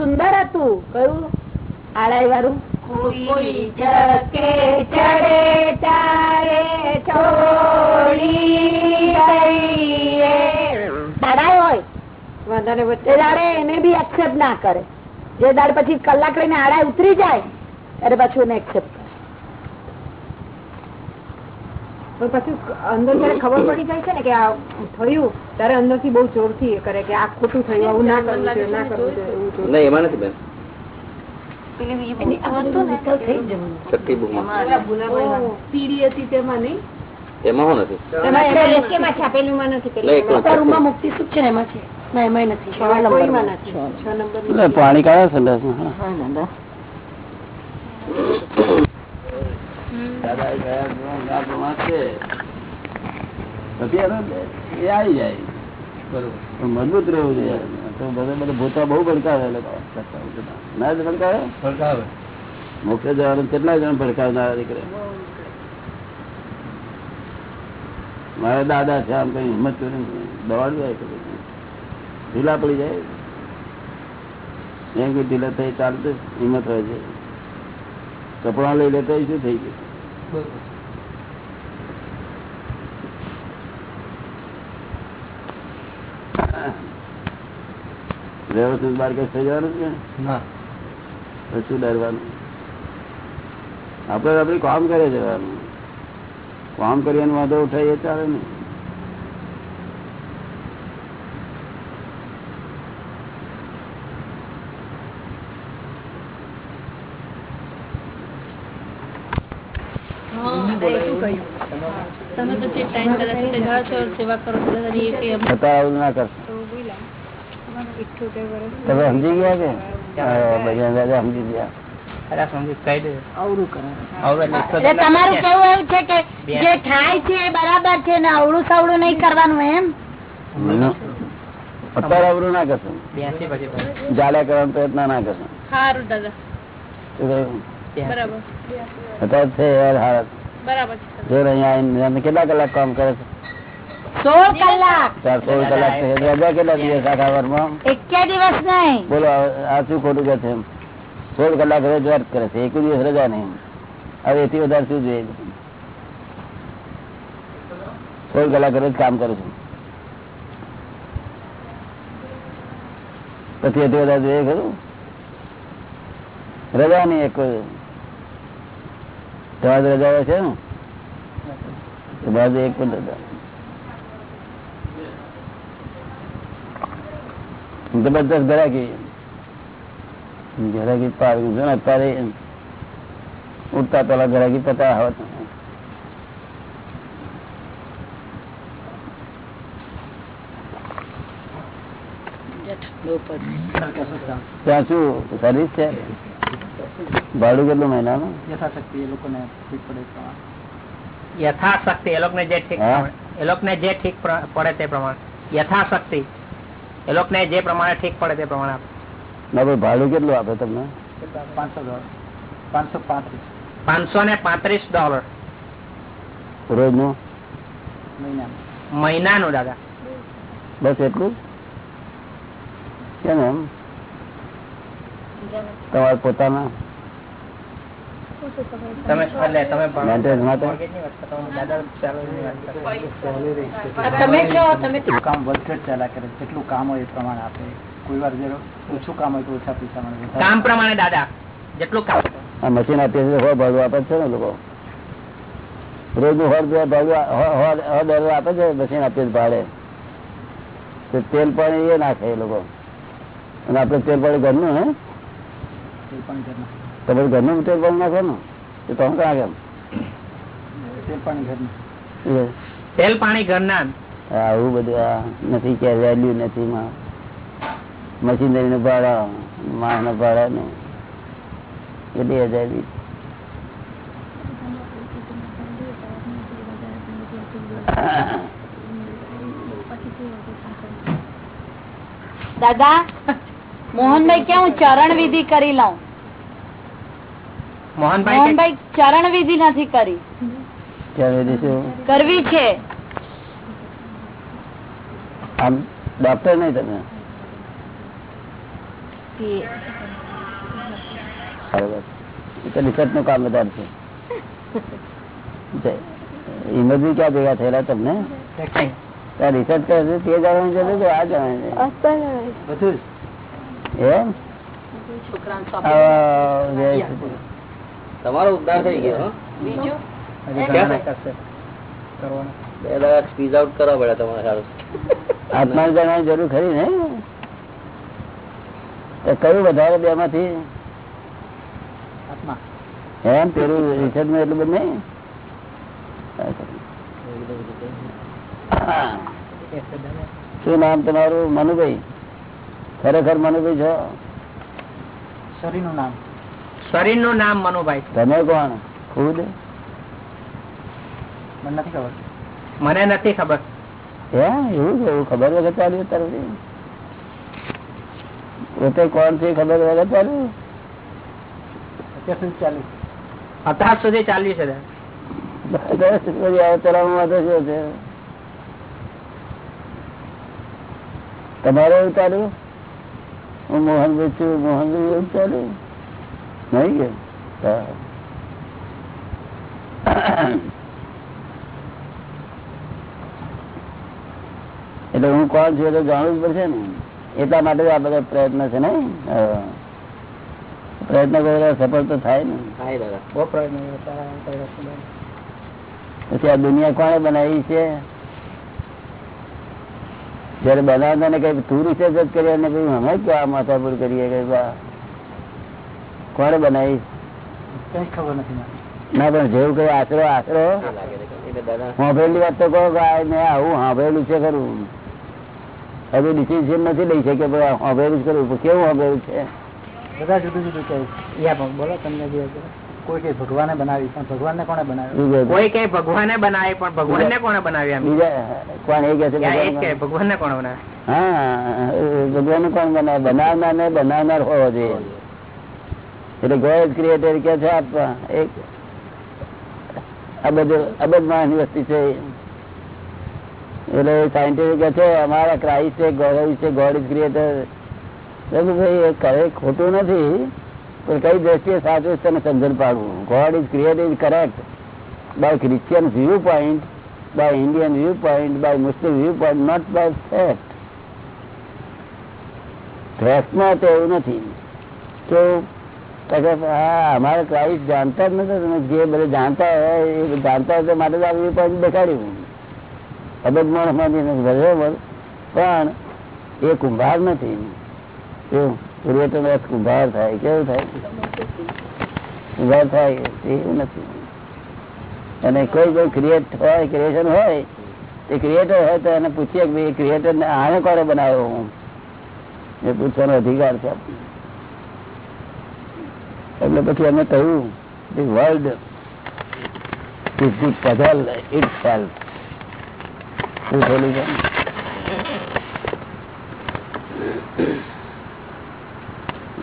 સુંદર હતું. કયું? આડાઈ વાળું કોઈ જકે ચડે તારે. આડાઈ હોય. વચ્ચે દાડે એને બી એક્સેપ્ટ ના કરે. જે દાડે પછી કલાક લઈને આડા ઉતરી જાય ત્યારે પાછું એને એક્સેપ્ટ કરે પણ પછી અંદર જયારે ખબર પડી જાય છે ને કે આ થયું ત્યારે અંદરથી બહુ જોરથી એ કરે કે આ ખોટું થયું આવું ના કરવું જોઈએ ના કરવું જોઈએ એવું એમાં નથી બેન. ના પાણી કાઢે સંડાસ દાદા ગયા આ પ્રમાણ છે પછી એનો એ આવી જાય. બરોબર. મજબૂત રહેવું જોઈએ. તો બધા બધા ભૂતા બહુ ભડકાવે ના જ ભડકાવે? ભડકાવે. મોકલે જવાનું કેટલા જણ ભડકાવનારા દીકરે? મારા દાદા છે આમ કઈ હિંમત કરી દવાડ જાય ઢીલા પડી જાય. એમ કે ઢીલા થઈ ચાલતું હિંમત હોય છે. કપડા લઈ લેતા શું થઈ ગયું. વ્યવસ્થિત બાર કઈ થઈ જવાનું છે? શું ડરવાનું. આપડે આપડે કામ કરે જવાનું. કામ કરીને વાંધો ઉઠાઈએ ચાલે ને તમે તો જે ટાઈમ કદાચ ઘર છો સેવા કરો છો દાદાજી એ કે એમ છતાં આવું ના કરશો. તમે સમજી ગયા કે? બધા દાદા સમજી ગયા. તમારું કેવું એવું છે કે જે થાય છે એ બરાબર છે ને અવળું સવળું નહીં કરવાનું એમ? અત્યારે અવરું ના કરશું. જાડ્યા કરવાનો પ્રયત્ન ના કરશો. સારું દાદા? બરાબર. અત્યારે છે યાર હાલત બરાબર છે. જો અહીંયા આવીને અમે કેટલા કલાક કામ કરે છે? સોળ કલાક. સોળ કલાક રજા કેટલા દિવસ આખા વારમાં એકે દિવસ નહીં. બોલો આ- આ શું ખોટું કે છે સોળ કલાક રોજ વર્ક કરે છે. એક દિવસ રજા નહીં હવે એથી વધારે શું જોઈએ? સોળ કલાક રોજ કામ કરું છું. પછી એથી વધારે જોઈએ ખરું? રજા નહીં એક તમારે રજા હોય છે ને તો બાજુ એક પણ રજા જબરદસ્ત ઘરાકી ઘરાકી પાર જો ને અત્યારે ઉઠતા પેલા ઘરાકી પતા આવત ત્યાં શું સર્વિસ છે ભાડું કેટલું મહિનાનું? યથાશક્તિ એ લોકોને ઠીક પડે યથાશક્તિ એ લોકોને જે ઠીક એ લોકોને જે ઠીક પડે તે પ્રમાણે. યથાશક્તિ એ લોકોને જે પ્રમાણે ઠીક પડે તે પ્રમાણે આપે. ના ભાઈ ભાડું કેટલું આપે તમને? પાંચસો ડોલર. પાંચસો પાંત્રીસ. પાંચસો ને પાંત્રીસ ડોલર. રોજનું? મહિનાનું. મહિનાનું દાદા. બસ એટલું કેમ એમ? તમારે પોતાના? તમે કામ હોય એ પ્રમાણે આપે. કોઈ વાર ઓછું કામ હોય તો ઓછા પૈસા મળે કામ પ્રમાણે દાદા જેટલું કામ મશીન આપીએ છીએ હો ભાડું આપે છે ને લોકો. રોજનું રૂપિયા ભાડું આપે છે મશીન આપીએ ભાડે. તો તેલ પાણી એ નાખે એ લોકો. અને આપડે તેલ પાણી ઘરનું હે? તમે ઘરનું તેલ પાણી નાખો ને તો તમે ક્યાં તેલ પાણી ઘરનું એ તેલ પાણી ઘરના. આવું બધું આ નથી કે વેલ્યુ નથી માં. મશીનરી નું ભાડા માણસ ના. ભાડા ને હજાર બી દાદા મોહનભાઈ કે હું ચરણ વિધિ કરી લઉં? મોહનભાઈ ચરણ વિધિ નથી કરી. કરવી છે. આમ ડોક્ટર નહીં તમે? બરોબર એ નું કામ વધારે છે. ઇમરજી ક્યાં ભેગા થયેલા તમને? ત્યાં રિસર્ચ કરે છે તે જાણવાની જરૂર છે આ જાણવાની બધું જ. એમ. તમારો ઉદ્ધાર થઈ ગયો બે દાડા સ્પીઝ આઉટ કરવા પડે તમારે સારું. આત્માને જાણવાની જરૂર ખરી ને? તો કયું વધારે બે માંથી એમ? પેલું રિસર્ચમાં એટલું બધું નહીં? શું નામ તમારું? મનુભાઈ? ખરેખર મનુભાઈ છો? શરીરનું નામ. શરીરનું નામ મનુભાઈ. તમે કોણ? ખુદ? મને નથી ખબર. મને નથી ખબર. હે? એવું છે? એવું ખબર વગર ચાલ્યું તારું પોતે કોણ છે ખબર વગર ચાલ્યું? અત્યાર સુધી ચાલ્યું. અત્યાર સુધી ચાલ્યું છે? તમારે એવું ચાલ્યું? હું મોહન છું મોહન એવું ચાલ્યું નહીં કે એટલે હું કોણ છું એટલે જાણવું જ પડશે ને. એટલા માટે આ બધા પ્રયત્ન છે ને. પ્રયત્ન કરેલા સફળ તો થાય ને. કર્યો, કર્યો. પછી આ દુનિયા કોણે બનાવી છે? જયારે બનાવતા ને કઈ તું રિસર્ચ જ કરીએ ને પછી અમે ક્યાં માથાપુર કરીએ કે કોણે બનાવી? કઈ ખબર નથી ના પણ જેવું કઈ આશરો આશરો. સાંભળેલી વાત તો કહો કે મેં આવું સાંભળેલું છે ખરું. હજુ ડિસિઝન નથી લઈ શકે સાંભળેલું જ ખરું. કેવું સાંભળેલું છે? બધા જુદું જુદું કહે બોલો તમને જે કોઈ કે ભગવાને બનાવી પણ ભગવાનને કોને બનાવ્યું છે? કોઈ કઈ ભગવાને બનાવી પણ ભગવાનને કોને બનાવ્યા એમ? બીજા કોણ એ કે છે? ભગવાનને કોણ બનાવે હા ભગવાન કોણ બનાવે બનાવનાર ને બનાવનાર હોવો જોઈએ એટલે ગોડ ક્રિએટર કે છે આપવા એક અબજ અબજ વસ્તી છે એટલે સાયન્ટિફિક કે છે અમારા ક્રાઇસ્ટ છે ગોડ છે ગોડ ઇઝ ક્રિએટર ભાઈ એ કરે ખોટું નથી પણ કઈ દ્રષ્ટિએ સાચું તને સમજણ પાડવું. God is creator is correct by Christian view point by Indian view point by Muslim view point not by fact ફેક્ટમાં તો એવું નથી. તો અમારે ક્રાઇસ્ટ જાણતા જ નથી. તમે જે બધે જાણતા હોય, એ જાણતા હોય તો માટે આ વ્યૂ પોઈન્ટ દેખાડ્યું. અબજ માણસમાંથી નથી બરાબર. પણ એ કુંભાર નથી. કેવું ક્રિએટર રસ ઉભાર થાય, કેવું થાય? ઉભાર થાય, એવું નથી. અને કોઈ કોઈ ક્રિએટ હોય ક્રિએશન હોય તે ક્રિએટર હોય તો એને પૂછીએ કે ભાઈ ક્રિએટર ને આને કોને બનાવ્યો હું? એ પૂછવાનો અધિકાર છે એટલે પછી અમે કહ્યું the world is the puzzle itself શું થયેલું છે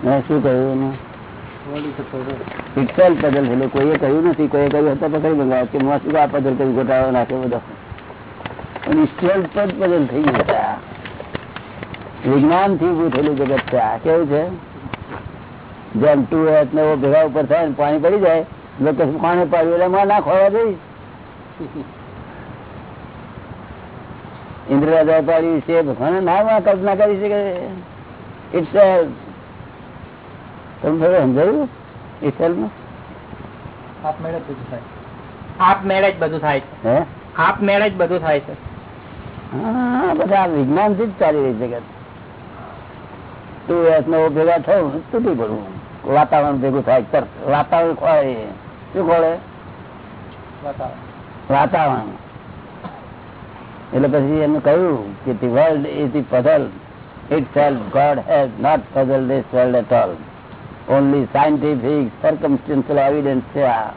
વિજ્ઞાનથી ઉભું થયેલું જગત છે આ. કેવું છે? જેમ ને ભેગા ઉપર થાય પાણી પડી જાય લોકો પાણી પાડ્યું, એટલે માં ના ખોવા જઈ ઇન્દ્ર રાજા પાડ્યું કલ્પના કરી શકે. ઇટ્સ તમે થોડું સમજાયું? ઇટસેલ્ફમાં આપ જ બધું થાય. આપ જ બધું થાય છે. હે? જ બધું થાય છે. હા બધા વિજ્ઞાનથી જ ચાલી રહી જગત તું એસ ને ભેગા થયું તૂટી પડવું વાતાવરણ ભેગું થાય તરત વાતાવરણ ખોળે શું ખોળે વાતાવરણ. વાતાવરણ. એટલે પછી એમને કહ્યું કે the world is the puzzle itself God has not puzzle this world at all only scientific circumstantial evidence છે આ.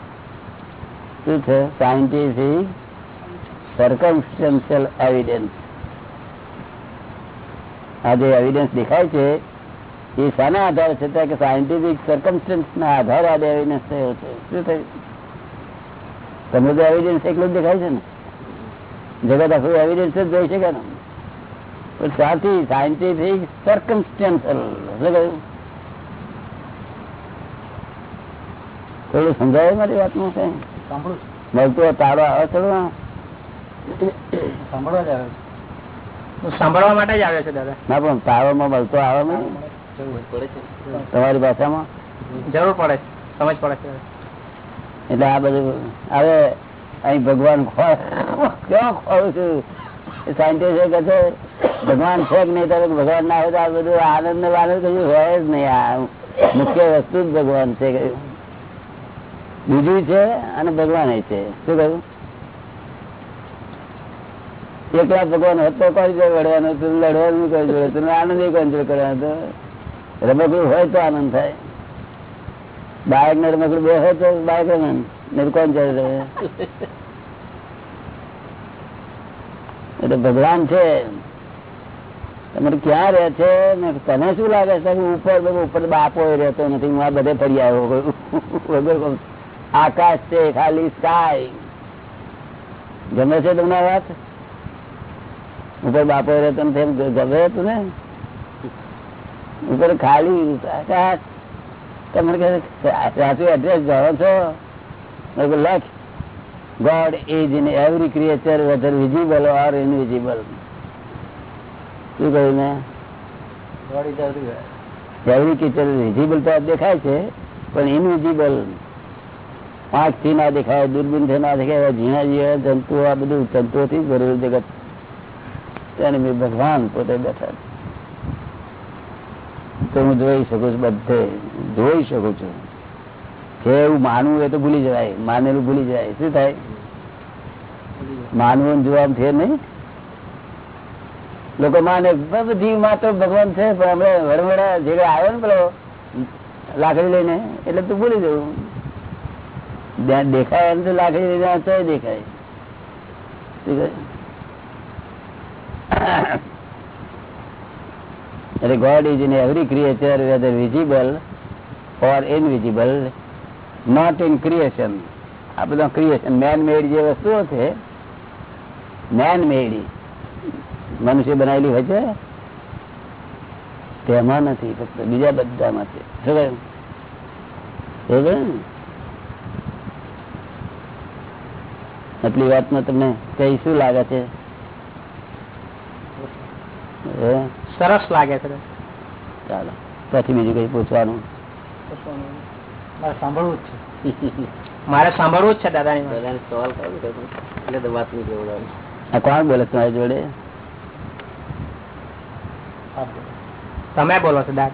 શું છે? સાયન્ટિફિક સર્કમસ્ટન્શિયલ એવિડન્સ આ જે એવિડન્સ દેખાય છે, એ શાના આધારે છે? કે સાયન્ટિફિક સરકમસ્ટન્સના આધારે આ એવિડન્સ થયો છે. શું થયું? તમને તો એવિડન્સ એકલું જ દેખાય છે ને? જગત આખું એવિડન્સ જ જોઈ શકે ને? પણ સાથી સાયન્ટિફિક સર્કમસ્ટન્શિયલ શું કહ્યું? થોડું સમજાય મારી વાતમાં કઈ સાંભળું મળતું તારો આવે ચલો સાંભળવા જ આવે સાંભળવા માટે જ આવે છે દાદા. ના પણ તારોમાં મળતો આવે ને તમારી ભાષામાં? જરૂર પડે સમજ પડે છે. એટલે આ બધું હવે અહીં ભગવાન ક્યાં ખોરું છું? સાયન્ટિસ્ટ છે ભગવાન છે કે નહીં તારે ભગવાન ના હોય તો આ બધું આનંદ ને આનંદ કયું હોય જ નહીં. આ મુખ્ય વસ્તુ જ ભગવાન છે. કહ્યું બીજું છે અને ભગવાન છે. શું કહ્યું? એકલા ભગવાન હતો કોઈ જોડે લડવાનું લડવાનું કોઈ જોડે તું આનંદ કોઈ રમકડું હોય તો આનંદ થાય. બાળક ને રમકડું બે હોય તો બાળક ને. કોણ જોડે એટલે ભગવાન છે. તમારે ક્યાં રહે છે? ને તને શું લાગે છે? ઉપર ઉપર બાપો રહેતો નથી, હું આ બધે ફરી આવ્યો વગર. આકાશ છે ખાલી સ્કાય ગમે છે તમને વાત? ઉપર બાપો રહેતો ગમે હતું ને ઉપર ખાલી આકાશ. તમે કહે સાચું એડ્રેસ જાણો છો? લખ. God is in every creature whether visible or invisible શું કહ્યું મેં? એવરી ક્રિએચર વિઝિબલ તો દેખાય છે પણ ઇનવિઝિબલ આંખથી ના દેખાય, દૂરબીનથી ના દેખાય ઝીણા ઝીણા જંતુઓ આ બધું જંતુઓથી ભરેલું જગત. મેં ભગવાન પોતે બેઠા. તો હું જોઈ શકું છું બધે, જોઈ શકું છું. જે એવું માનવું એ તો ભૂલી જવાય, માનેલું ભૂલી જાય શું થાય? માનવું ને જોવાનું છે નહીં? લોકો માને બધી માત્ર ભગવાન છે, પણ હમણાં વડવડા જે આવ્યો ને પેલો લાકડી લઈને, એટલે તું ભૂલી જવું. દેખાય એમ તો લાકડી લઈને આવે દેખાય. એટલે God is in every creature whether visible or invisible not in creation આ બધા ક્રિએશન મેન મેડ જે વસ્તુઓ છે મેન મેડ મનુષ્ય બનાવેલી હોય છે? તેમાં નથી, ફક્ત બીજા બધામાં છે. શું કહ્યું? બરોબર ને? આટલી વાતમાં તમને કઈ શું લાગે છે? સરસ લાગે છે. ચાલો પછી બીજું કઈ પૂછવાનું? મારે સાંભળવું જ છે. મારે સાંભળવું જ છે દાદાની. દાદાને સવાલ કરો એટલે તો વાત નહીં આ કોણ બોલે તમારી જોડે? તમે બોલો છો દાદા.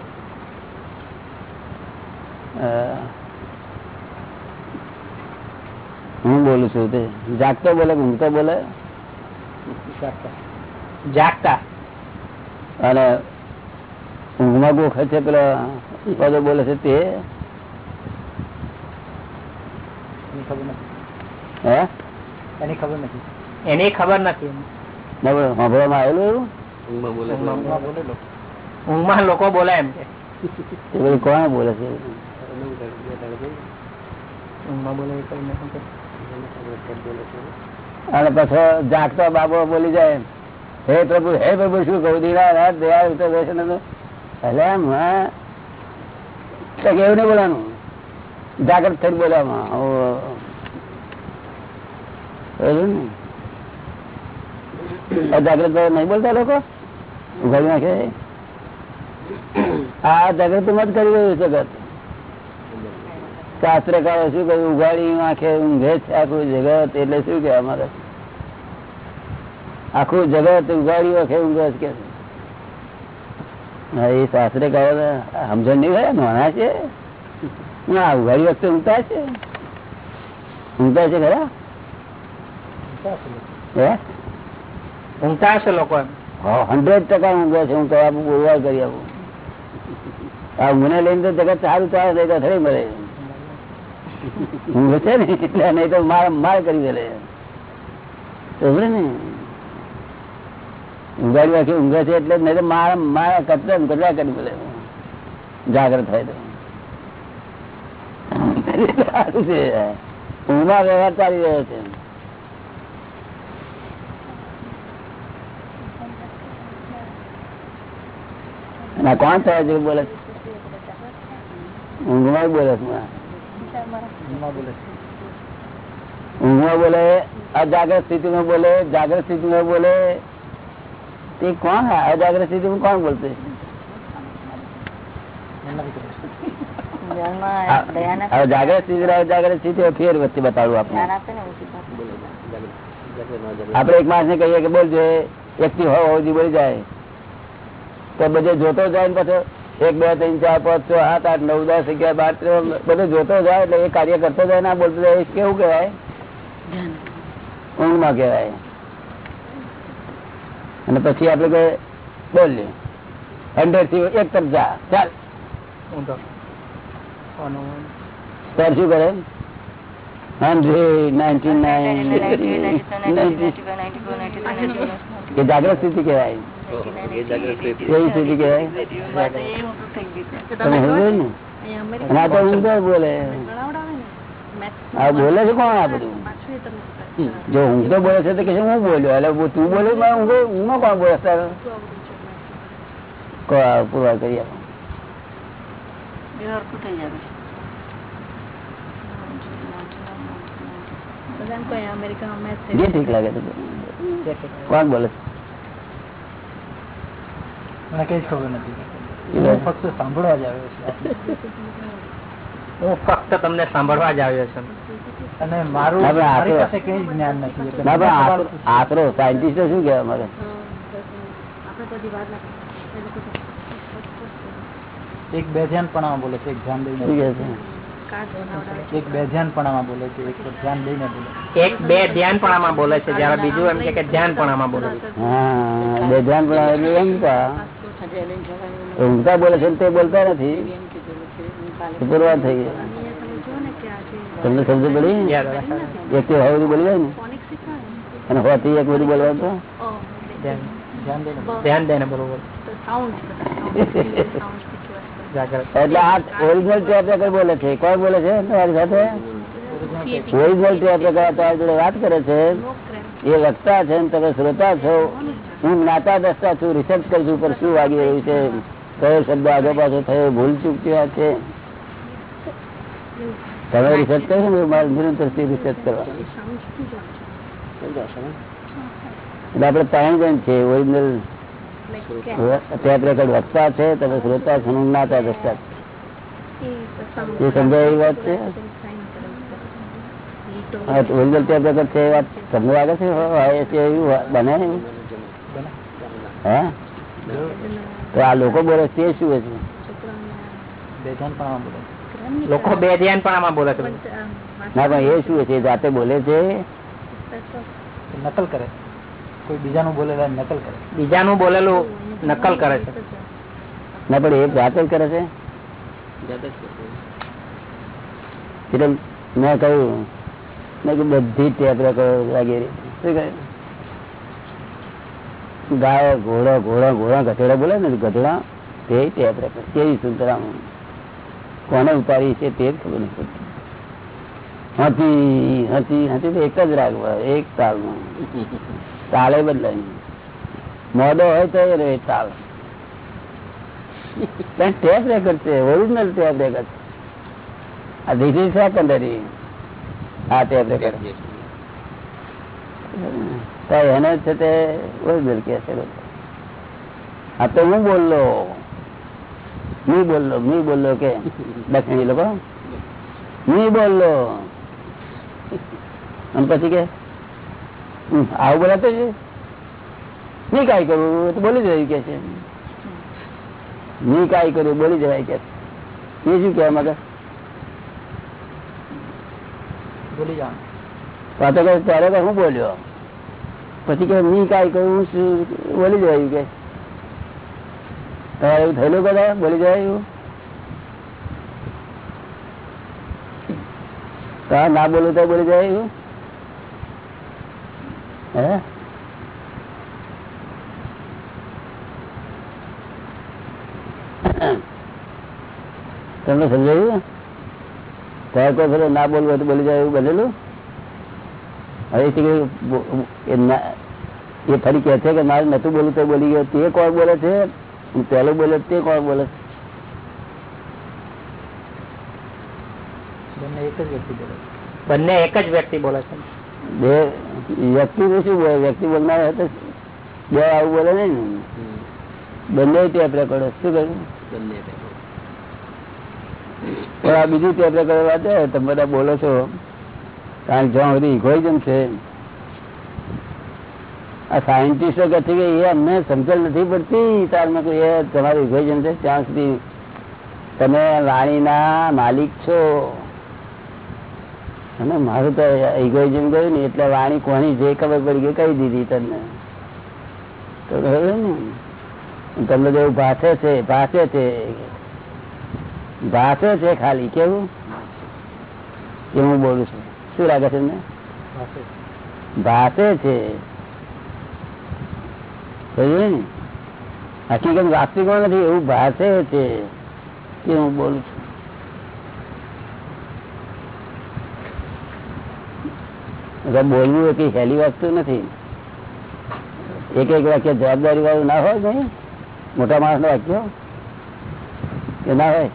અ, હું બોલું છું તે. જાગતો બોલે ઊંઘતો બોલે? જાગતા. અને ઊંઘમાં ગોખે છે પેલો પદો બોલે છે તે? એની ખબર નથી. એની ખબર નથી. સાંભળવામાં આવેલું એવું? ઊંઘમાં બોલે ઊંઘમાં લોકો. બોલે એમ કે. કોણ બોલે છે? ઊંઘમાં બોલે એ કઈ નથી કે. અને પછી જાગતો બાબો બોલી જાય હે પ્રભુ હે પ્રભુ, શું કહું? દીરા દયા ઉત્તર દર્શન એટલે એમ એવું નહીં બોલવાનું. જાગૃત થઈને બોલવામાં. જાગૃત નહીં બોલતા લોકો? ઉઘાડી નાખે. આ જાગૃતિ મત કરી રહ્યું જગત. શાસ્ત્રકારો શું કહ્યું ઉઘાડી આંખે ઊંઘે છે આખું જગત? એટલે શું કે અમારે? આખું જગત ઉઘાડી આંખે ઊંઘે છે કે એ શાસ્ત્રકારો સમજણ નહીં હોય નાના છે. ના ઉઘાડી વખતે ઊંઘતા છે. ઊંઘતા છે ખરા? ઊંઘતા છે. લોકો હંડ્રેડ ટકા ઊંઘે છે હું તો આપું બોલવા કરી આપું. આ ઊંઘને લઈને તો જગત સારું ચાલે તો થોડી મળે ઊંઘ છે ને, એટલે તો માર માર કરી દે સમજે ને? ઊંઘાડી રાખી ઊંઘે છે એટલે નહીં તો માર મારા કચરા કચરા કરી દે જાગ્રત થાય તો. ઊંઘમાં વ્યવહાર ચાલી રહ્યો છે. કોણ થયા છે? બોલે. ઊંઘમાં બોલે છે ઊંઘમાં બોલે અજાગ્રત સ્થિતિમાં બોલે જાગ્રત સ્થિતિમાં બોલે. તે કોણ અજાગ્રત સ્થિતિમાં કોણ બતાડું આપણે આપણે એક માણસ ને કહીએ કે બોલજે એકથી હોય હોવી બોલી જાય. તો બધે જોતો જાય ને પાછો. એક બે ત્રણ ચાર પાંચ છ સાત આઠ નવ દસ અગિયાર બાર બધે જોતો જાય એટલે એ કાર્ય કરતો જાય ના બોલતો જાય કેવું કહેવાય? ઊંઘમાં કહેવાય. અને પછી આપણે કઈ બોલીએ. હંડ્રેડથી એક તરફ જા ચાલ. સર શું કરે? Hundred ninety nine. જાગ્રત સ્થિતિ કહેવાય. થઈ. કેવી સ્થિતિ કહેવાય? તો ઊંધો બોલે? આ બોલે છે કોણ આ બધું? જો ઊંઘતો બોલે છે તો કે હું બોલ્યો? એટલે તું બોલે ઊંઘો ઊંઘમાં કોણ બોલે? કહો, કરી આપો. જે ઠીક લાગે તો કોણ બોલે મને કઈ ખબર નથી. હું ફક્ત સાંભળવા જ આવ્યો છું. હું ફક્ત તમને સાંભળવા જ આવ્યો છું. અને મારું પણ મારી પાસે કઈ જ્ઞાન નથી. પણ આશરો સાયન્ટિસ્ટો શું કહેવાય મારે? એક બેધ્યાનપણામાં બોલે છે એક ધ્યાન દઈને. એક છે? પણ બેધ્યાનપણામાં બોલે છે એક ધ્યાન દઈને બોલે એક બે ધ્યાન પણ બોલે છે જયારે બીજું એમ કે ધ્યાન પણ બોલે છે. હા બેધ્યાન પણ એટલે ઊંઘતા બોલે છે તે બોલતા નથી. તો થઈ ગઈ. તમને સમજ પડી? એક હવે બધું બોલી જાય ને. અને હોતી એક બધું બોલવાનું તો? ધ્યાન બરોબર. એટલે આ ઓરિજિનલ ટેપ બોલે છે. કોણ બોલે છે તમારી સાથે? ઓરિજિનલ ટેપ તમારી જોડે વાત કરે છે. એ વક્તા છે ને તમે શ્રોતા છો. હું જ્ઞાતા દસતા છું રિસર્ચ કરું છું પર શું વાગી રહ્યું છે? કયો શબ્દ આગળ પાછો થયો? ભૂલ ચૂક કેવા છે. તમે રિસર્ચ કરો ને મારે નિરંતર રિસર્ચ કરવા એટલે આપણે ત્રણ જણ છે ઓરિજિનલ ટેપ રેકોર્ડ વક્તા છે, તમે શ્રોતા છો જ્ઞાતા દસતા એ સમજાય એવી વાત છે? ઓરિજિનલ ટેપ રેકર્ડ છે એ વાત તમને લાગે છે? બને હે? તો આ લોકો બોલે તે શું છે? લોકો બોલે ધ્યાન લોકો બે ધ્યાનપણામાં બોલે છે. ના પણ એ શું છે જાતે બોલે છે? નકલ કરે. કોઈ બીજાનું બોલેલા નકલ કરે. બીજાનું બોલેલું નકલ કરે છે. ના પણ એ જાતે જ કરે છે? એટલે મેં કહ્યું મેં બધી ટેપ રેકર્ડ વગેરે શું કહ્યું ગાય, ઘોડો ઘોડો, ઘોડા, ગધેડા બોલે ને, ગધેડા, તે કેવી સુંદરામ. કોને ઉતારી છે તે જ ખબર નહીં પડતી. હતી હતી હતી તો એક જ રાખવા એક તાલમાં. તાલે બદલાય. મોડો હોય તો એ રે તાલ. પણ ટેપ રેકર્ડ છે ઓરિજિનલ ટેપ રેકર્ડ આ ધીસ ઇઝ સેકન્ડરી આ ટેપ રેકર્ડ તો એને છે તે ઓરિજિનલ કે છે. આ તો હું બોલલો મી બોલલો મી બોલલો કે દક્ષિણી લોકો. મી બોલલો અને પછી કે આવું બોલાતો છે ની કાંઈ કરવું તો બોલી જવાય કે છે. ની કાંઈ કરવું બોલી જવાય કે છે. એ શું કહેવા માંગે? બોલી કહે ત્યારે હું બોલ્યો. પછી કે મી કાંઈ કહ્યું શું બોલી જવાયું કે. તમારે એવું થયેલું કદાચ બોલી જવાયું હા ના બોલું તો બોલી જવાયું હે? તમને સમજાયું? કોઈ ફેરો ના બોલવું તો બોલી જાય એવું બનેલું? હવે એ એ ફરી કે છે કે મારે નતું બોલું તો બોલી ગયો તે કોણ બોલે છે પેલો બોલે તે કોણ બોલે? બંને એક જ વ્યક્તિ બોલે છે. બંને એક જ વ્યક્તિ બોલે છે બે વ્યક્તિ શું બોલે વ્યક્તિ બોલનાર હોય બે આવું બોલે નહીં ને. બંને ટેપ રેકોર્ડ શું કહ્યું બંને પણ આ બીજું ટેપ રેકોર્ડ વાત છે તમે બધા બોલો છો કારણ જ્યાં સુધી ઇગોઇઝમ છે, આ સાયન્ટિસ્ટો કહે છે કે એ અમને સમજણ નથી પડતી. તારમાં કોઈ એ તમારું ઇગોઇઝમ છે, ત્યાં સુધી તમે વાણીના માલિક છો. અને મારું તો ઇગોઇઝમ ગયું ને, એટલે વાણી કોની જે ખબર પડી ગઈ, કહી દીધી તમને. તો ખબર ને? તમને જેવું ભાષે છે ભાષે છે. ભાષે છે ખાલી, કેવું? કે હું બોલું છું? શું લાગે છે ભાષે છે. ને? હકીકત વાસ્તવિકમાં નથી? એવું ભાષે છે કે હું બોલું છું? બોલવું એ કઈ સહેલી વસ્તુ નથી. એક એક વાક્ય જવાબદારી વાળું ના હોય કઈ મોટા માણસનું વાક્ય? એ ના હોય?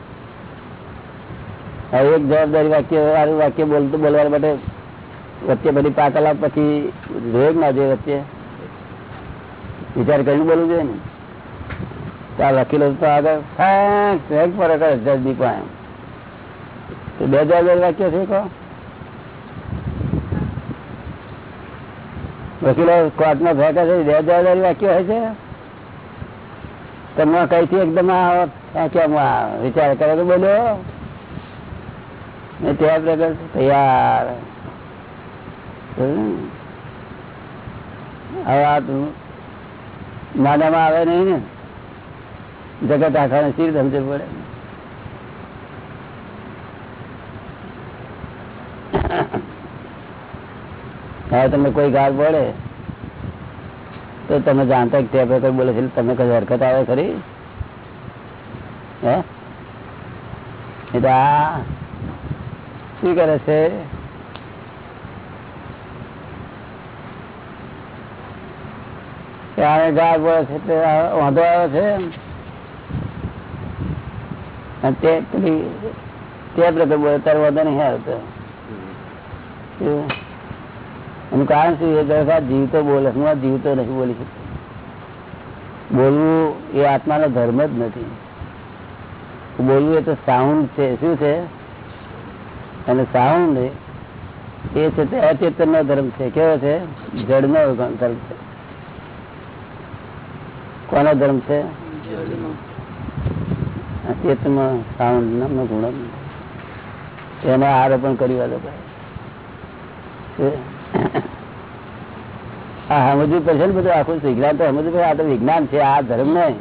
હવે એક જવાબદારી વાક્ય વાળું વાક્ય બોલતું, બોલવા માટે વચ્ચે બધી કલાક પછી રોજ ના જોઈએ વચ્ચે. વિચાર કરીને બોલવું જોઈએ ને? ત્યાં લખેલો તો આગળ, ફેંક કરે જજની પાસે. તો બે જવાબદારી વાક્ય છે કહો વકીલો કોર્ટમાં ફેંકે છે, બે જવાબદારી વાક્ય હોય છે? તમે કઈથી એકદમ વિચાર કરે તો બોલ્યો? ત્યાં પ્રગટ તૈયાર હમ. હવે આ તું માનામાં આવે નહીં ને જગત આખાને શી રીતે સમજણ પડે હવે તમને કોઈ ગાળ પડે તો તમે જાણતા કે ટેપ રેકોર્ડ બોલે છે એટલે તમને કઈ હરકત આવે ખરી હે એ તો આ શું કરે છે? ત્યારે ગાળ પડે છે વાંધો આવે છે તે પેલી, તે પ્રકાર બોલે ત્યારે વાંધો નહીં આવતો એનું કારણ શું એ દરખા જીવતો બોલે. હું આ જીવતો નથી બોલી શકતો. બોલવું એ આત્માનો ધર્મ જ નથી. બોલવું એ તો સાઉન્ડ છે. શું છે? અને સાઉન્ડ એ છે તે અચેતન નો ધર્મ છે. કેવો છે? જડ નો ધર્મ છે. કોનો ધર્મ છે? અચેતન સાઉન્ડ નામનો ગુણ. એને આરોપણ કર્યું આ સમજવું પડશે ને બધું આખું વિજ્ઞાન તો સમજવું પડે આ તો વિજ્ઞાન છે, આ ધર્મ નહીં.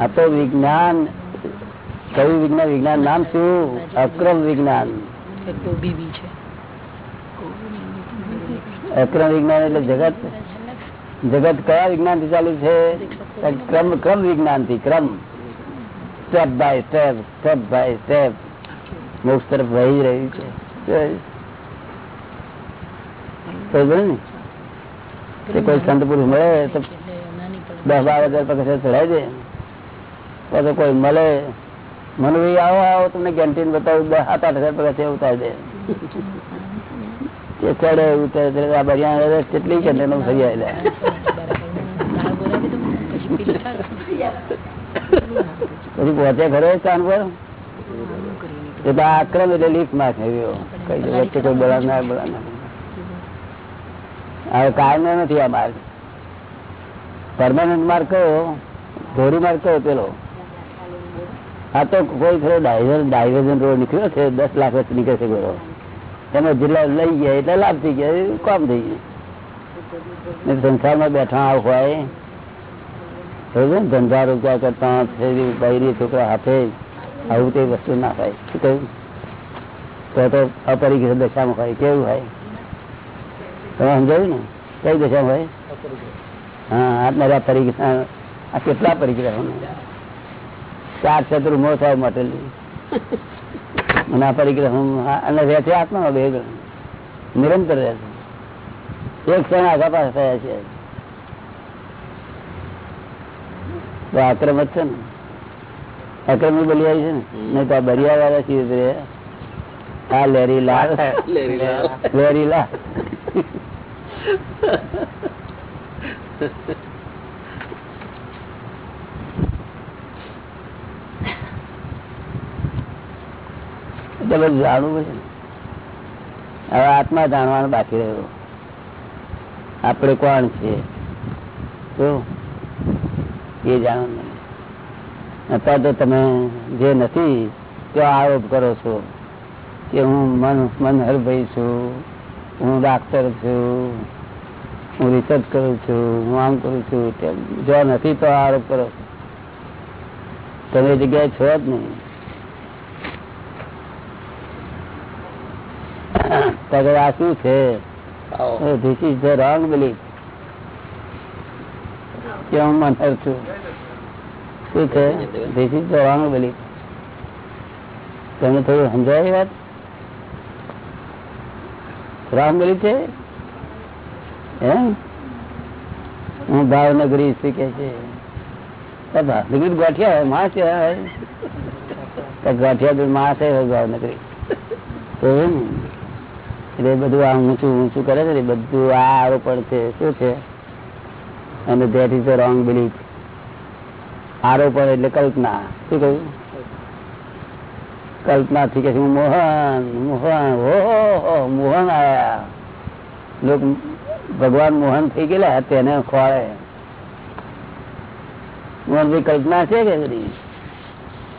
આ તો વિજ્ઞાન કયું વિજ્ઞાન વિજ્ઞાન નામ શું? અક્રમ વિજ્ઞાન. અક્રમ વિજ્ઞાન એટલે જગત? જગત કયા વિજ્ઞાનથી ચાલુ છે? ક્રમ ક્રમ વિજ્ઞાનથી ક્રમ. Step by step step by step મોક્ષ તરફ વહી રહ્યું છે. કોઈ સંત પુરુષ મળે તો દસ બાર હજાર પગાર ચડાવી દે. પછી કોઈ મળે મને ભાઈ આવો આવો, તમને કેન્ટીન બતાવું સાત, આઠ હજાર પગાર ઉતારી દે ચડે ઉતરે આ બરિયા કેટલી કેન્ટીનો ફરી આવેલા પછી ખરે સ્થાન પર? એ તો આક્રમ એટલે લીફમાં થયો કઈ વચ્ચે કોઈ બોલાવનાર બોલાવનાર હવે કાયમ નથી આ માર્ગ. પરમાનન્ટ માર્ગ કયો? ધોરી માર્ગ કયો પેલો? આ તો કોઈ ખરો ડાયવર ડાયવર્ઝન રોડ નીકળ્યો છે દસ લાખ વચ્ચે નીકળે છે ગયો એમાં જેટલા લઈ ગયા એટલે લાભ થઈ ગયા કોમ થઈ ગયું. ને સંસારમાં બેઠા આવ હોય? ધંધા રોજગાર કરતા બહેરી છોકરા હાથે આવું તે વસ્તુ ના થાય શું કહ્યું? તો તો અપરિગ્રહ દશામાં હોય કેવું હોય? તમે સમજાયું ને? કઈ દશામાં હોય? હા આત્મરા પરિગ્રહ આ કેટલા પરિગ્રહો ચાર શત્રુ મો થાય મટેલી અને આ પરિગ્રહ અને રહે છે આત્મામાં બે ગણ. નિરંતર રહે છે એક ક્ષણ આગા પાછા થયા છે. તો આક્રમ જ છે ને. અક્રમની આવી છે ને. નહીં તો આ બરિયા વાળા છીએ હા લેરી લાલ. લેરી લાલ. બધું જાણવું પડશે હવે આત્મા જાણવાનું બાકી રહ્યું. આપણે કોણ છે એ જાણવાનું અત્યારે તો તમે જે નથી તે આરોપ કરો છો કે હું મન મનહરભાઈ છું, હું ડાક્ટર છું, હું રિસર્ચ કરું છું, હું આમ કરું છું જો નથી, તો આરોપ કરો તમે જગ્યાએ છો જ નહીં. આગળ આ શું છે. This is the wrong belief કે હું મનહર છું? શું છે? This is the wrong belief તમને થોડું સમજાય વાત? રોંગ બિલીફ છે? એમ? હું ભાવનગરી શીખે છે. ભાવનગરી ગોઠિયા માસ ગોઠિયા માસ ભાવનગરી. તો? એટલે બધું આ ઊંચું ઊંચું કરે છે બધું આ આરોપણ છે, શું છે? અને that is a wrong belief આરોપણ એટલે કલ્પના. શું કહ્યું? કલ્પના થી કે મોહન મોહન, હો મોહન આયા. લોક ભગવાન મોહન થઈ ગયેલા તેને ખોળે મોહનભાઈ કલ્પના છે કે બધી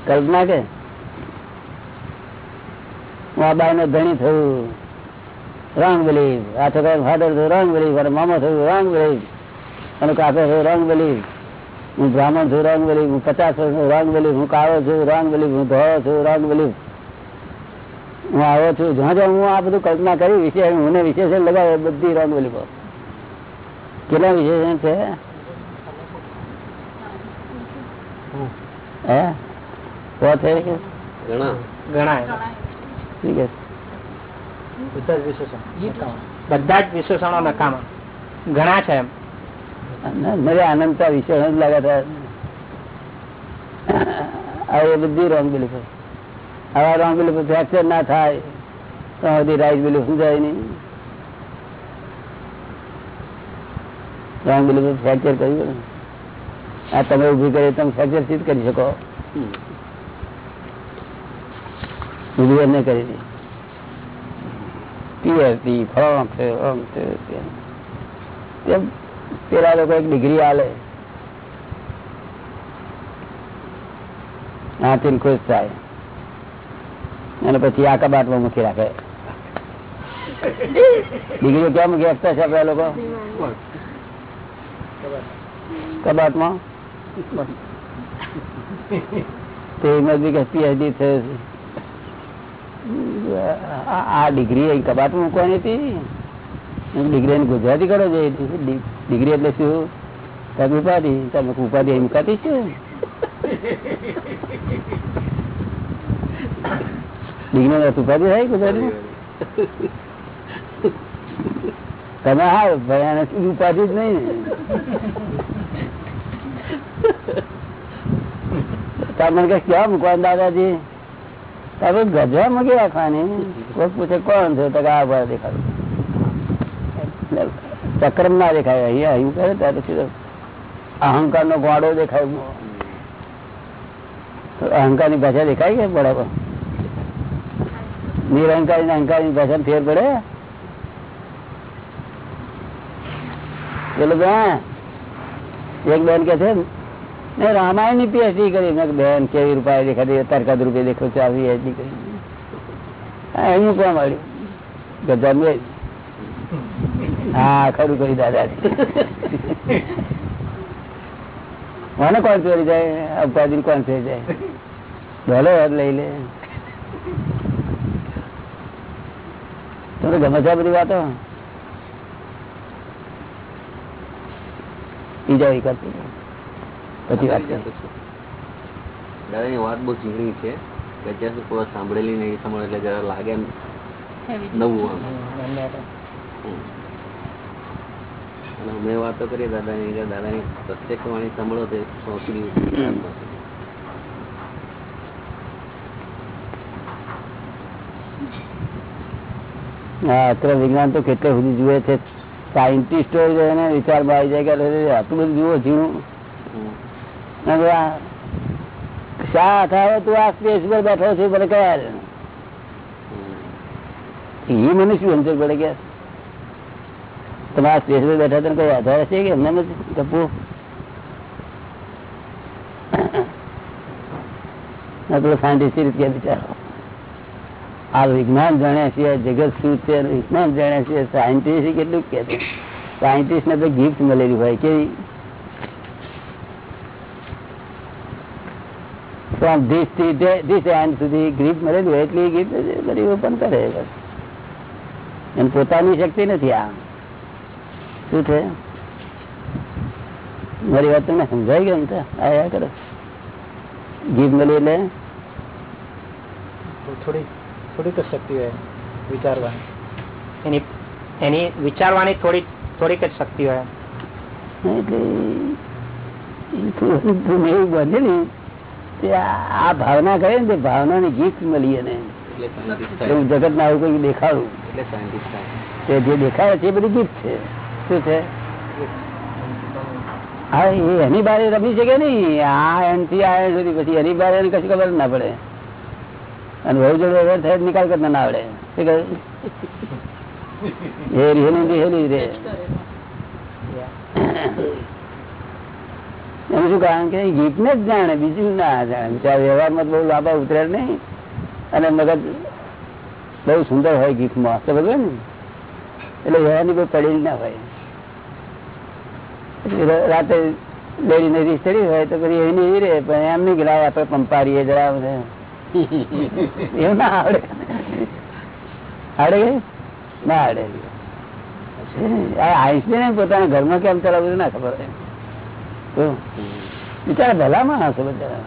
કલ્પના કે? હું આ બાય ધણી થયું. રોંગ બિલીફ આ છોકરા ફાધર થયું રોંગ બિલીફ અને મામા થયું રોંગ બિલીફ અને કાકો થયું રોંગ બિલીફ હું બ્રાહ્મણ છું રોંગ બિલીફ હું પચાસ વર્ષ રોંગ બિલીફ હું કાળો છું રોંગ બિલીફ હું ધોળો છું રોંગ બિલીફ હું આવો છું. જ્યાં જ્યાં હું આ બધું કલ્પના કરી વિશે હું વિશેષણ લગાવે બધી રોંગ બિલીફો કેટલા વિશેષણ છે? હે? છે ઘણા. ગણાય ઠીક છે. બધા જ વિશેષણ. નકામા. ઘણા છે એમ. મને આનંદ વિશેષણ વિષય જ લાગે એ બધી રોંગ બિલીફ આવા રોંગ બિલીફ ફ્રેક્ચર ના થાય તો બધી રાઈટ બિલીફ સમજાય નહીં? રોંગ બિલીફ ફ્રેક્ચર કર્યું આ તમે ઊભી કરી તમે ફ્રેક્ચર સીધ કરી શકો. નહીં કરી. દી પીએચડી ફોર્મ છે ઓમ છે તેમ. તેમ પેલા લોકો એક ડિગ્રી આલે. આથી ખુશ થાય. અને પછી આ કબાટમાં મૂકી રાખે. ડિગ્રી કેમ મૂકી રાખતા છે આપડા લોકો? કબાટમાં? તે એમાં બી કે પીએચડી થયું છે. આ ડિગ્રી અહીં કબાટ મૂકવાની હતી. ડિગ્રી ગુજરાતી કરો છો ડિગ્રી એટલે શું? તમે ઉપાધિ. તમે ઉપાધિ અહીં મુકાતી છે? ડિગ્રી ઉપાધિ થાય ગુજરાતી તમે હા ભાઈ ઉપાધિ જ નહીં. તમે ક્યાં મૂકવાનું દાદાજી? તમે ગજવા મૂકી રાખવાની કોઈ પૂછે કોણ છે તો કે આ ભાઈ દેખાડું ચક્રમ ના દેખાય અહીંયા અહીં કરે ત્યારે પછી અહંકાર નો ગોળો દેખાય તો અહંકારની ભાષા દેખાય કે બરાબર નિરહંકારી ને અહંકારની ભાષા ફેર પડે પેલો બેન એક બેન કે છે રામાયણની પીએચડી કરી. બેન, કેવી રૂપિયા દેખાતી તરકાદ રૂપિયા દેખો છો આવી એચડી કરી એમ મૂકવા માંડ્યું ગજાનું હા, ખરું કરી દાદા મને કોણ ચોરી જાય? અપવાદી કોણ થઈ જાય? ભલે લઈ લે. તમને ગમે છે બધી વાતો? બીજા એક હતી પછી વાત. દાદાની વાત બહુ ઝીણી છે કે અત્યાર સુધી કોઈ સાંભળેલી નહીં સાંભળે એટલે જરા લાગે એમ નવું આમ અને અમે વાતો કરીએ દાદાની કે દાદાની પ્રત્યક્ષ વાણી સાંભળો તો હા અત્યારે વિજ્ઞાન તો કેટલે સુધી જુએ છે. સાયન્ટિસ્ટો એને વિચારમાં આવી જાય કે આટલું બધું જુઓ ઝીણું. શા થાય? તું આ સ્પેસ પર બેઠો છે, મને કયા એ મને શું સમજણ પડે કે તમે આ સ્પેસ પર બેઠા તને કઈ આધાર છે કે એમને નથી ટપુ આ પેલો સાયન્ટિસ્ટ કે બિચારો આ વિજ્ઞાન જાણ્યા છે જગત શું છે અને વિજ્ઞાન જાણ્યા છે, સાયન્ટિસ્ટ કેટલું કે છે? સાયન્ટિસ્ટ ને તો ગિફ્ટ મળેલી હોય, કેવી? ફ્રોમ ધીસથી ધીસ એન્ડ સુધી ગ્રીપ મળેલું હોય એટલી ગિફ્ટ બધી ઓપન કરે બસ. એમ પોતાની શક્તિ નથી આ શું છે? મારી વાત તમને સમજાઈ ગયો ને આયા કરો. ગીત મળી એટલે? થોડી થોડીક જ શક્તિ હોય વિચારવાની. એની એની વિચારવાની થોડી થોડીક જ શક્તિ હોય. એટલે એવું બનેલી. તે આ આ ભાવના કરે ને ભાવના ની ગીત મળી જગત ના આવું કઈ દેખાડું. એટલે તે જે દેખાય છે એ બધી ગીત છે. શું છે? હા એ એની બારે રમી શકે નહીં. આ એનથી આ એન સુધી. પછી એની બારે એને કશી ખબર જ ના પડે. અને બહુ જોડે વ્યવહાર થાય નિકાલ કરતા ના આવડે. શું કહ્યું? એ રીહેલી રીહેલી રે. એનું શું કારણ કે ગીતને જ જાણે, બીજું ના જાણે. બિચારા વ્યવહારમાં બહુ લાંબા ઉતરે નહીં. અને મગજ બહુ સુંદર હોય ગીતમાં. સમજ ને? એટલે વ્યવહારની કોઈ પડેલી ના હોય. રાતે લેડીને રીસ ચડી હોય તો પછી એવી રે પણ એમ નહીં લાવ આપણે પંપારીએ જરા એવું ના આવડે. આવડે કે ના આવડે. આ આઈન્સ્ટાઈને પોતાના ઘરમાં કેમ ચલાવવું ના ખબર હોય. તો બિચારા ભલા માણસો બધા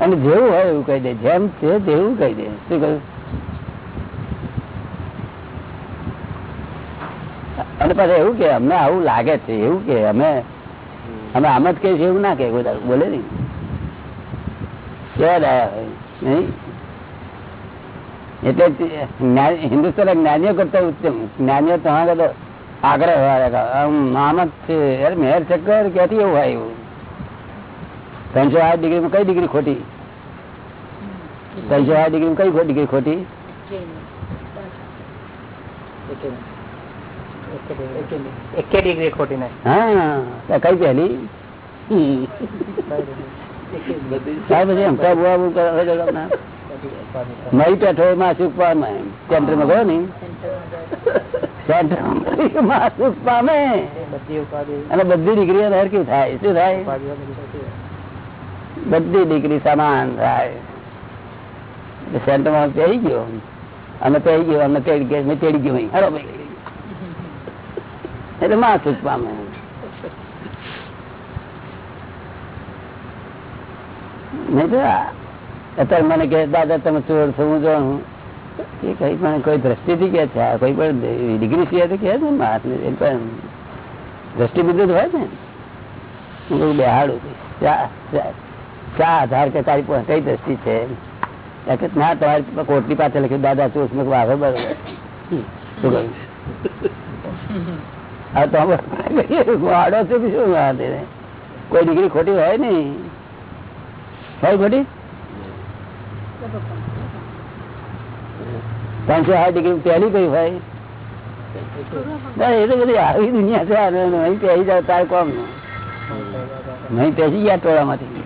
અને જેવું હોય એવું કહી દે. જેમ છે તેવું કહી દે. શું કહ્યું? અને પાછા એવું કે અમને આવું લાગે છે, એવું કે અમે અમે આમ જ કહીએ એવું ના કે બોલે નઈ કેવા ડાયા નહીં? એટલે હિન્દુસ્તાન જ્ઞાનીઓ કરતા ઉત્તમ. જ્ઞાનીઓ તમારા કરતા આગળ હોય આમ આમ જ છે યાર મેર ચક્કર ક્યાંથી એવું હોય એવું ત્રણસો આઠ ડિગ્રીમાં કઈ ડિગ્રી ખોટી ત્રણસો આઠ ડિગ્રીમાં કઈ ખો- ડિગ્રી ખોટી એકે ડિગ્રી ખોટી નહીં હા તો કઈ પહેલી ત્યાર પછી એમ કઈ બુઆ બુ કરે છે તમને? મહી પેઠો માસુક પામે સેન્ટરમાં ગયો ને સેન્ટરમાં માસુક પામે અને બધી ડિગ્રી હરકી થાય? શું થાય? બધી ડિગ્રી સમાન થાય. સેન્ટરમાં પહેરી ગયો. અમે પહેરી ગયો અમે તેડી ગયો મેં તેડી ગયો હરો ભાઈ એટલે માસુક પામે નહીં તો અત્યારે મને કે દાદા, તમે ચોર છો, હું જાણું એ કઈ પણ કોઈ દ્રષ્ટિથી કે છે. કોઈ પણ ડિગ્રી સિવાય તો છે ને એ પણ દ્રષ્ટિ બુદ્ધિ તો હોય ને. બેહાડું. શા આધાર કે તારી કઈ દ્રષ્ટિ છે? ના તમારી કોટની પાસે લખ્યું દાદા ચોસ મેં કહ્યું, બરોબર. શું કહ્યું હા તો વાત કોઈ ડિગ્રી ખોટી હોય નહીં. હોય ખોટી? ત્રણસો સાઠ ડિગ્રી પહેલી કઈ ભાઈ એ તો બધી આવી દુનિયા છે અને અહીં પહેરી જાવ તાર કોમ નહીં પહેરી ગયા ટોળામાંથી.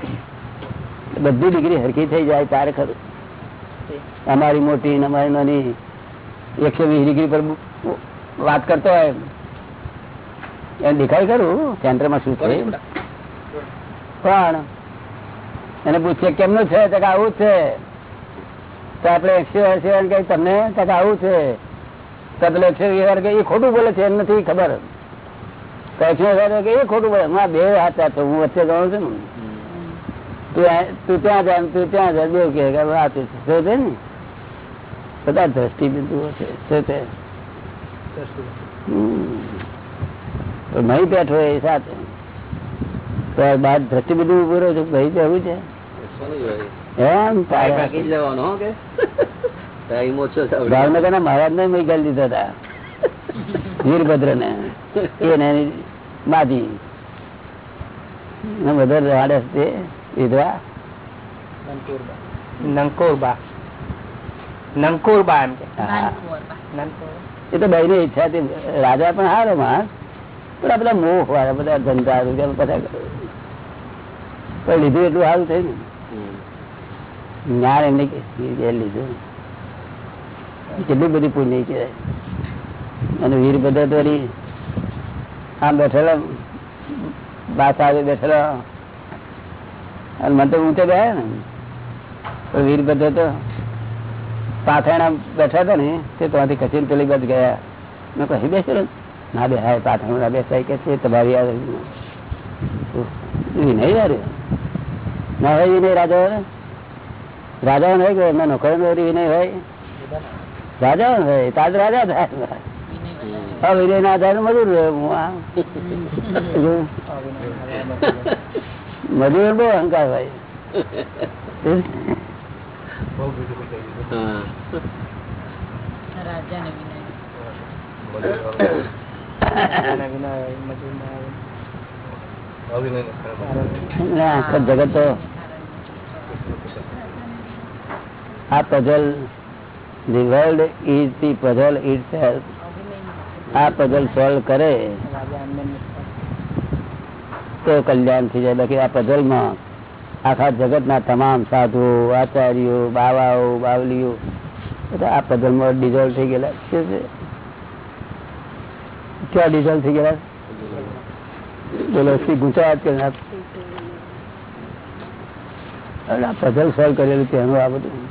બધી ડિગ્રી હરકી થઈ જાય તારે ખરું. અમારી મોટી અમારી નાની એકસો વીસ ડિગ્રી પર વાત કરતો હોય એને દેખાય ખરું સેન્ટરમાં શું છે પણ એને પૂછીએ કેમનું છે? આવું જ છે. તો આપડે એકસો એસી કઈ તમને કદાચ આવું છે? પેલો એકસો વીસ કે એ ખોટું બોલે છે એમ નથી ખબર. એકસો એ ખોટું બોલે. હું બે હાથા છું, હું વચ્ચે જાઉં છું તું ત્યાં જા તું ત્યાં જા દેવ કે કે છે ને? બધા દ્રષ્ટિ બિંદુઓ છે, શું છે. તો નહીં બેઠો એ સાથે. તો બાર દ્રષ્ટિ બધું ઉભું રહ્યો છે ભાઈ એવું છે. ભાવનગર ના મહારાજ ને મેઘાલ લીધા હતા વીરભદ્ર ને એને માજી. બધા તે નંકોરબા. નંકોરબા. એમ કે. એ તો બહેની ઈચ્છા હતી. રાજા પણ હારો માણસ. પણ આ બધા મોહ વાળા બધા ધંધા બધા પણ લીધું એટલું સારું થયું ને. જ્ઞાન એમને લીધું. કેટલી બધી પુણ્ય કહેવાય અને વીરભદ્ર તો આમ બેઠેલા બાસ આવે બેઠેલા. અને મને તો ઊંચે ગયા ને. વીરભદ્ર તો પાથરણા બેઠા હતા ને, તે ત્યાંથી ખસીને પેલી બાજુ ગયા. મેં કહી બેસેલો ના? બે હાય પાથરણું ના બેસાય કે છે, તમારી આ નહીં યાર ના હોય નહીં, રાજા રાજા હોય કે એમના નોકર વિનય હોય. રાજા હોય તાજ રાજા થાય હા વિનય ના આધારે મજૂર મજૂર બહુ અહંકાર ભાઈ ના. ના, જગત તો આ puzzle the world is the puzzle it આ પઝલ સોલ્વ કરે રાજા એમને તો કલ્યાણ થઈ જાય. બાકી આ પઝલમાં આખા જગત ના તમામ સાધુઓ આચાર્યો, બાવાઓ, બાવલીઓ, બધા આ પઝલમાં ડિઝોલ્વ થઈ ગયેલા. છે છે. ક્યાં ડિઝોલ્વ થઈ ગયેલા? બોલો, શ્રી ગુજરાત કે ના અને આ પઝલ સોલ્વ કરેલું તેનું આ બધું.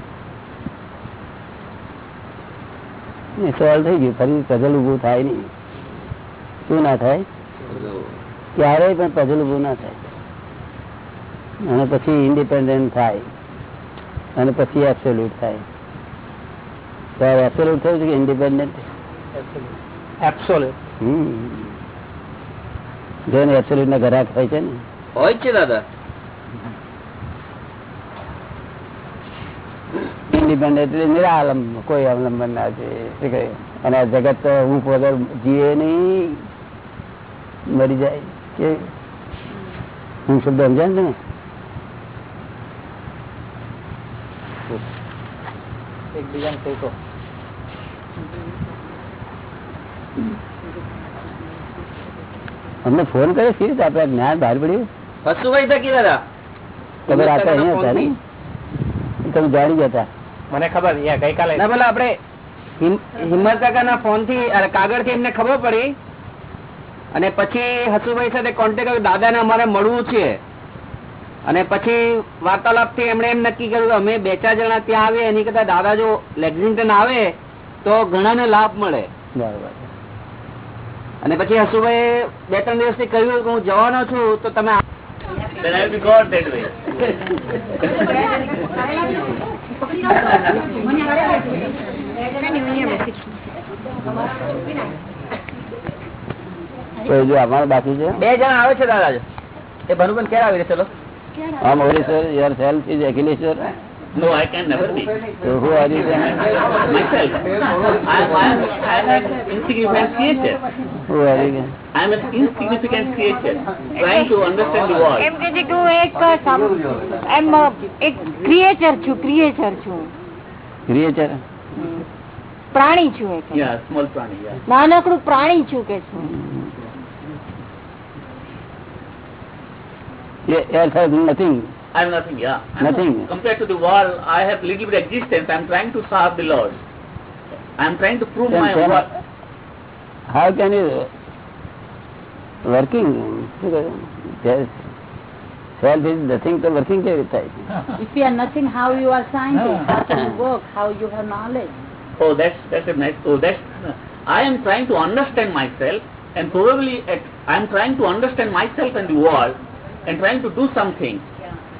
સોલ્વ થઈ ગયું. ફરી પઝલ ઉભું થાય નહીં. શું ના થાય? ક્યારેય પણ પઝલ ઉભું ના થાય. અને પછી ઇન્ડિપેન્ડન્ટ થાય. અને પછી એબ્સોલ્યુટ થાય. તો એબ્સોલ્યુટ થયું છે કે ઇન્ડિપેન્ડન્ટ એબ્સોલ્યુટ જોઈને એબ્સોલ્યુટ ના ગ્રાહક હોય છે ને. હોય છે દાદા. ઇન્ડિપેન્ડન્ટ એટલે નિરાલંબ કોઈ અવલંબન ના છે અને આ જગત હું વગર જીવે નહીં મરી જાય કે? હું શબ્દ સમજાય ને એકબીજાને ટેકો અમને ફોન કર્યો સી રીતે આપડે જ્ઞાન બહાર પડ્યું? હસુભાઈ થકી દાદા તમે રાતે અહીંયા હતા ને? તમે જાણી જતા મને ખબર ગઈકાલે. આપડે હિંમત કાકાના ફોનથી કાગળથી એમને ખબર પડી. અને પછી હસુભાઈ સાથે કોન્ટેક્ટ કર્યો દાદા ને અમારે મળવું છે. અને પછી વાર્તાલાપથી એમણે એમ નક્કી કર્યું કે અમે બે ચાર જણા ત્યાં આવે એની કરતા દાદા જો લેક્ઝિંગ્ટન આવે તો ઘણાને લાભ મળે. બરાબર. અને પછી હસુભાઈ બે ત્રણ દિવસથી કહ્યું કે હું જવાનો છું તો તમે આ- કોઈ જો અમારે બાકી છે? બે જણા આવે છે દાદા એ ભનુબન ક્યારે આવી ચલો આમ ઓરેશ્વર yourself is Akhileshwar No, I can never be. So who are you then? Myself. I am, I I am an insignificant creature. Who are you then? I am an insignificant creature trying to understand the world. એમ કે છે કે હું એક એમ એક creature છું creature છું Creator? પ્રાણી છું એક Yeah, small prani, yeah. નાનકડું પ્રાણી છું કે છું Yeah, Earth has nothing. I am nothing, yeah. I am Nothing. not- Compared to the world, I have little bit existence. I am trying to serve the Lord. I am trying to prove Then my can- worth. How can you working? શું કહ્યું? There is- Self is nothing તો working કેવી રીતે થાય If you are nothing, how you are scientist? How can you work? How you have knowledge? Oh, that's that's a nice. Oh, that's. I am trying to understand myself, and probably at, I am trying to understand myself and the world, and trying to do something.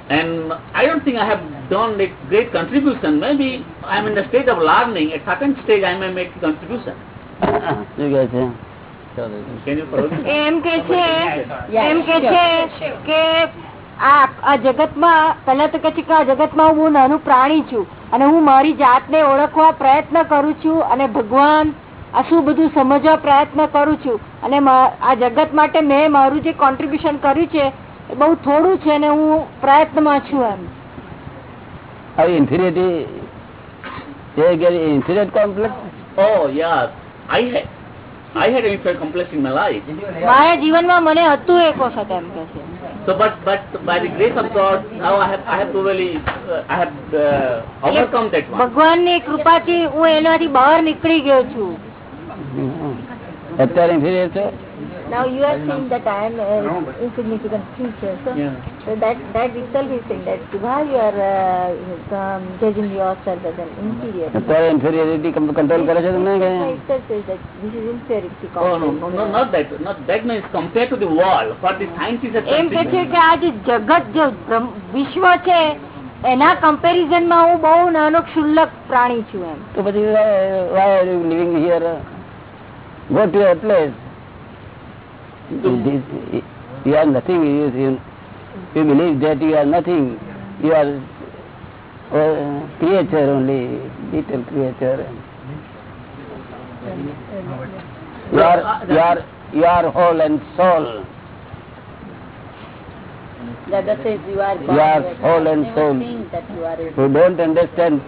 And I don't think I have done a great contribution. Maybe I am in the stage of learning. At second stage, I may make a contribution. એમ કે છે એમ કે છે કે આ જગતમાં પેલા તો કે છે કે આ જગતમાં હું નાનું પ્રાણી છું અને હું મારી જાતને ઓળખવા પ્રયત્ન કરું છું અને ભગવાન આ શું બધું સમજવા પ્રયત્ન કરું છું અને આ જગત માટે મેં મારું જે કોન્ટ્રીબ્યુશન કર્યું છે એ બહુ થોડું છે અને હું પ્રયત્નમાં છું એમ આવી infinity infinite complex Oh, yeah. I had, I had an inferior complex in my life. મારા જીવનમાં મને હતું એક વખત એમ કે છે So, but but by the grace of God, now I have I have to really uh, I have uh, overcome that one. ભગવાનની કૃપાથી હું એનાથી બહાર નીકળી ગયો છું અત્યારે છે Now you are saying that I am an insignificant creature. So, Yeah. so that that itself is saying that why you are uh, um, judging yourself as an inferior. અત્યારે ઇન્ફિરિયરિટી કંટ્રોલ કરે છે તમને કે itself says that this is inferiority Oh no, no, no, not that. Not that no is compared to the wall. For the scientists have એમ કે છે. કે આ જે જગત જે વિશ્વ છે એના કમ્પેરિઝનમાં હું બહુ નાનો ક્ષુલ્લક પ્રાણી છું એમ તો પછી living here go your place this, you are nothing you, you, you believe that you are nothing you are uh, or creature only little creature you are you are you are whole and soul Dada says you are You are whole and soul. who don't understand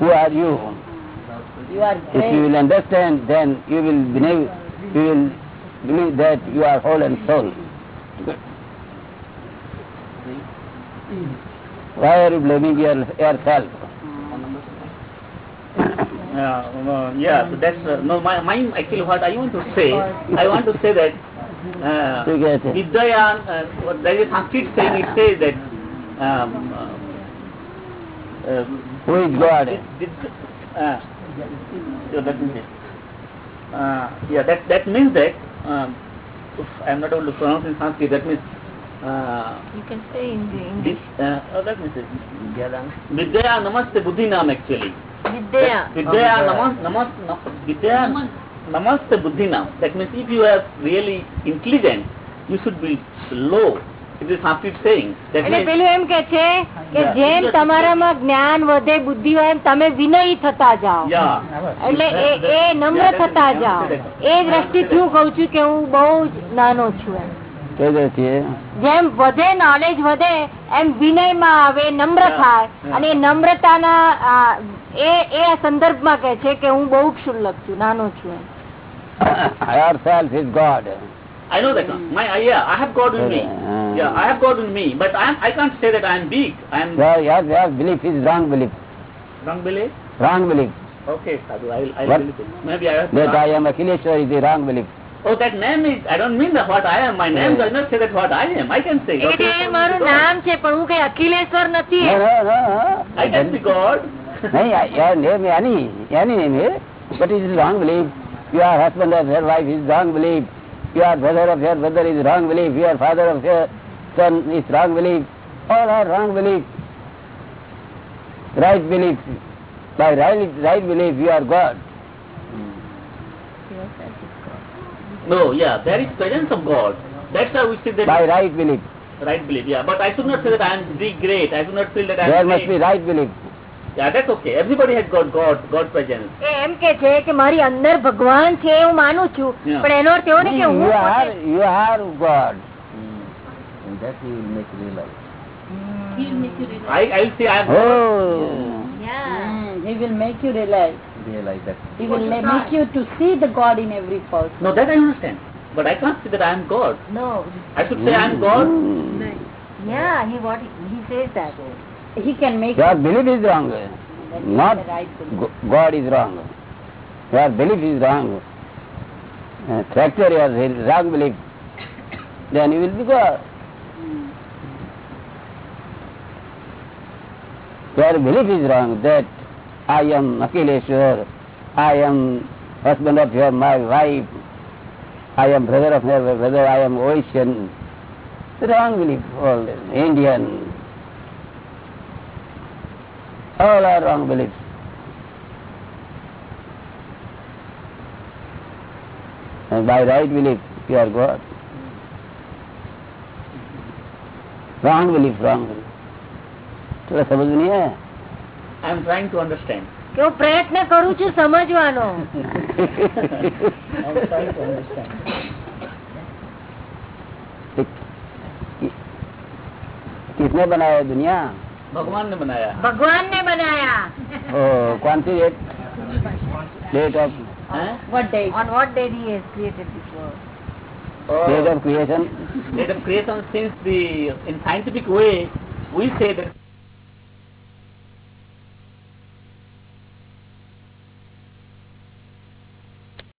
who are you. You are. If you will understand, then you will believe. You will Believe that you are whole and soul. Why are you blaming your, yourself? Uh, yeah, so that's uh, no. My, my actually what I want to say, I want to say that uh, Vidyaya, uh, there is a Sanskrit saying. It says that um, uh, who is God? Did, uh, uh, yeah, that, that means that um, I'm not able to pronounce in Sanskrit. That means uh, You can say in the this, English. uh, oh, that means it. Vidya Namaste Buddhi Nam actually. Vidya. Vidya Namas Namas Nam- Vidya Namaste Buddhi Nam. That means if you are really intelligent, you should be low. પેલું એમ કે છે કે જેમ તમારામાં જ્ઞાન વધે બુદ્ધિ હોય એમ તમે વિનયી થતા જાઓ. એટલે એ નમ્ર થતા જાઓ. એ દ્રષ્ટિથી હું કઉ છું કે હું બહુ જ નાનો છું એમ. જેમ વધે નોલેજ વધે એમ વિનયમાં આવે નમ્ર થાય. અને એ નમ્રતાના એ એ સંદર્ભમાં કે છે કે હું બહુ ક્ષુલ્લક છું નાનો છું એમ. Yourself is God. I know that one. My, uh, yeah, I have God in me. Uh, Yeah, I have God in me, but I am, I can't say that I am big. I am Your, your, your belief is wrong belief. wrong belief. Wrong belief. Okay, Sadhu, I will, I What? will believe it. Maybe I have. That I am Akhileshwar is a wrong belief. Oh, that name is. I don't mean that what I am. My name does not say that what I am. I can say. A okay, કે મારું નામ છે પણ હું કઈ અખિલેશ્વર નથી No, no, no, I can be God. no. your name any, any name is, but it is wrong belief. Your husband of your wife is wrong belief. Your brother of your brother is wrong belief. Your father of your son is wrong belief. All are wrong belief. Right belief. By right, right belief you are God. No, yeah, there is presence of God. That's how we see that By right belief. right belief. Yeah, but I should not say that I am the great. I should not feel that I There am must be right belief. Yeah, that's okay. Everybody has got God, God presence. એ એમ કે છે કે મારી અંદર ભગવાન છે એવું માનું છું Yeah. પણ એનો અર્થ એવો નહીં કે You હું are, પોતે- you are God. And that he will make realize. He'll make you realize. I, I'll say I am God. Oh. Mm, he will make you realize. Realize that. He will ma- make you to see the God in every person. No, that I understand. But I can't say that I am God. No. I should say I am God. Yeah, he what he, he says that. He can make Your belief is wrong. Not right God is wrong. Your belief is wrong. Uh, fracture your wrong belief. Then you will be God. Your belief is wrong that I am Akhileshwar, I am husband of your my wife, I am brother of your brother, I am ocean. Wrong belief, all Indian. all our wrong beliefs. And by right belief, you are God. Wrong belief, wrong belief. થોડા સમજ નહીં I am trying to understand કે હું પ્રયત્ન કરું છું સમજવાનો કિસને બનાવ્યો દુનિયા ભગવાન ને બનાયા? ભગવાન ને બનાયા. ક્વાન્ટી date date of what day on what day he has created this world? Oh, date of creation? Date of creation since the in scientific way we say that